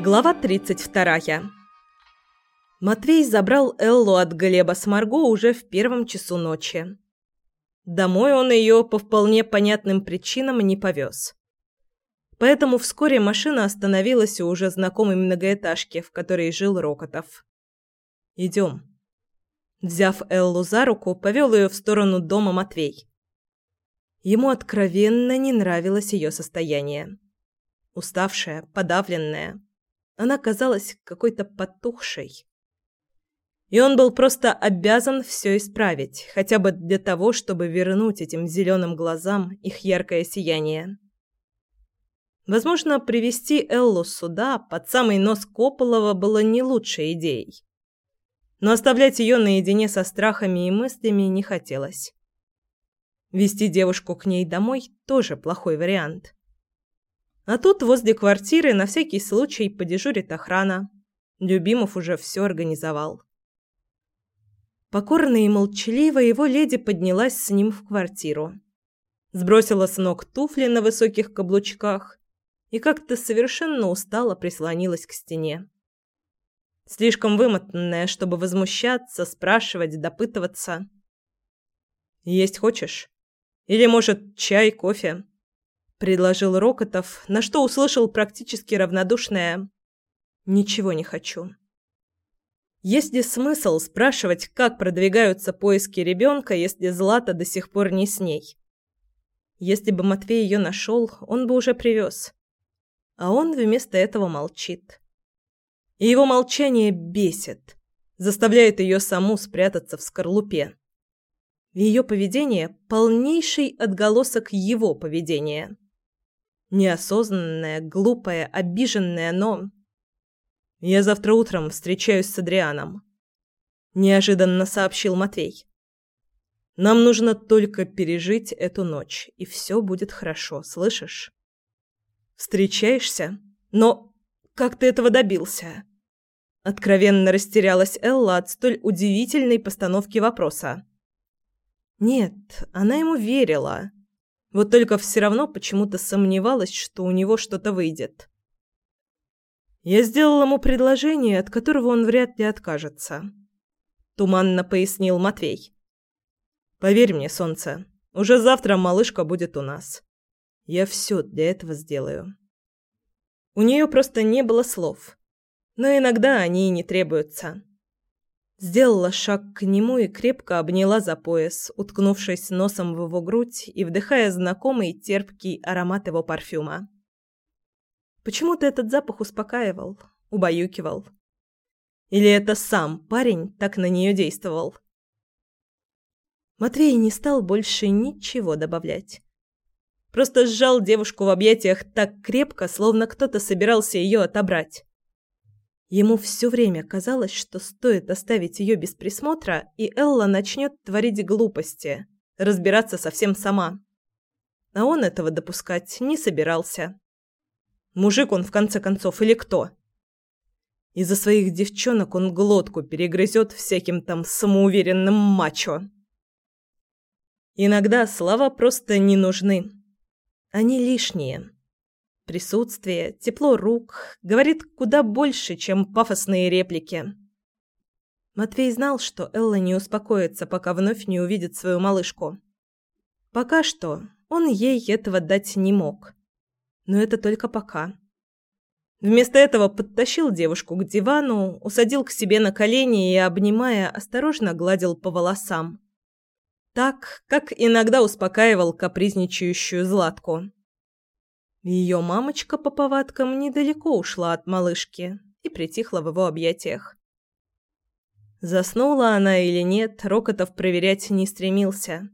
Глава 32. Матвей забрал Эллу от Глеба с Марго уже в первом часу ночи. Домой он ее по вполне понятным причинам не повез. Поэтому вскоре машина остановилась у уже знакомой многоэтажки, в которой жил Рокотов. «Идем». Взяв Эллу за руку, повел ее в сторону дома Матвей. Ему откровенно не нравилось ее состояние. Уставшая, подавленная она казалась какой-то потухшей. И он был просто обязан все исправить, хотя бы для того, чтобы вернуть этим зеленым глазам их яркое сияние. Возможно, привести Эллу сюда, под самый нос Кополова, было не лучшей идеей. Но оставлять ее наедине со страхами и мыслями не хотелось. Вести девушку к ней домой тоже плохой вариант. А тут возле квартиры на всякий случай подежурит охрана. Любимов уже все организовал. Покорно и молчаливо его леди поднялась с ним в квартиру. Сбросила с ног туфли на высоких каблучках и как-то совершенно устало прислонилась к стене. Слишком вымотанная, чтобы возмущаться, спрашивать, допытываться. «Есть хочешь? Или, может, чай, кофе?» предложил Рокотов, на что услышал практически равнодушное «Ничего не хочу». Есть ли смысл спрашивать, как продвигаются поиски ребенка, если Злата до сих пор не с ней? Если бы Матвей ее нашел, он бы уже привез. А он вместо этого молчит. И его молчание бесит, заставляет ее саму спрятаться в скорлупе. Ее поведение – полнейший отголосок его поведения. Неосознанная, глупая, обиженная, но... «Я завтра утром встречаюсь с Адрианом», – неожиданно сообщил Матвей. «Нам нужно только пережить эту ночь, и все будет хорошо, слышишь?» «Встречаешься? Но как ты этого добился?» Откровенно растерялась Элла от столь удивительной постановки вопроса. Нет, она ему верила. Вот только все равно почему-то сомневалась, что у него что-то выйдет. Я сделал ему предложение, от которого он вряд ли откажется. Туманно пояснил Матвей. Поверь мне, солнце, уже завтра малышка будет у нас. Я все для этого сделаю. У нее просто не было слов. Но иногда они и не требуются. Сделала шаг к нему и крепко обняла за пояс, уткнувшись носом в его грудь и вдыхая знакомый терпкий аромат его парфюма. Почему-то этот запах успокаивал, убаюкивал. Или это сам парень так на нее действовал? Матвей не стал больше ничего добавлять. Просто сжал девушку в объятиях так крепко, словно кто-то собирался ее отобрать. Ему все время казалось, что стоит оставить ее без присмотра, и Элла начнет творить глупости, разбираться совсем сама. А он этого допускать не собирался. Мужик он, в конце концов, или кто? Из-за своих девчонок он глотку перегрызет всяким там самоуверенным мачо. Иногда слова просто не нужны. Они лишние. Присутствие, тепло рук говорит куда больше, чем пафосные реплики. Матвей знал, что Элла не успокоится, пока вновь не увидит свою малышку. Пока что он ей этого дать не мог. Но это только пока. Вместо этого подтащил девушку к дивану, усадил к себе на колени и, обнимая, осторожно гладил по волосам. Так, как иногда успокаивал капризничающую Златку. Ее мамочка по повадкам недалеко ушла от малышки и притихла в его объятиях. Заснула она или нет, Рокотов проверять не стремился.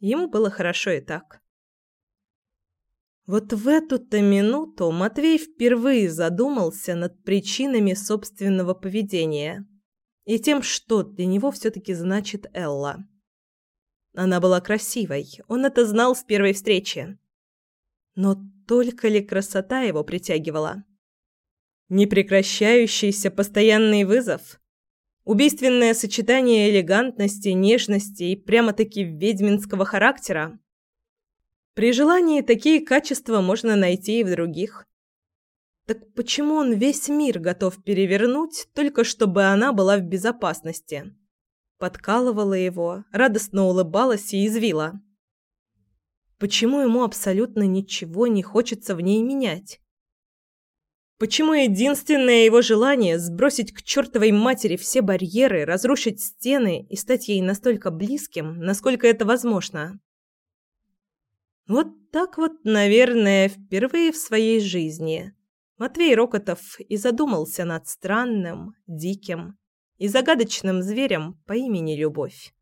Ему было хорошо и так. Вот в эту-то минуту Матвей впервые задумался над причинами собственного поведения и тем, что для него все-таки значит Элла. Она была красивой, он это знал с первой встречи. Но только ли красота его притягивала? Непрекращающийся постоянный вызов? Убийственное сочетание элегантности, нежности и прямо-таки ведьминского характера. При желании такие качества можно найти и в других. Так почему он весь мир готов перевернуть, только чтобы она была в безопасности? Подкалывала его, радостно улыбалась и извила. Почему ему абсолютно ничего не хочется в ней менять? Почему единственное его желание сбросить к чертовой матери все барьеры, разрушить стены и стать ей настолько близким, насколько это возможно? Вот так вот, наверное, впервые в своей жизни Матвей Рокотов и задумался над странным, диким и загадочным зверем по имени Любовь.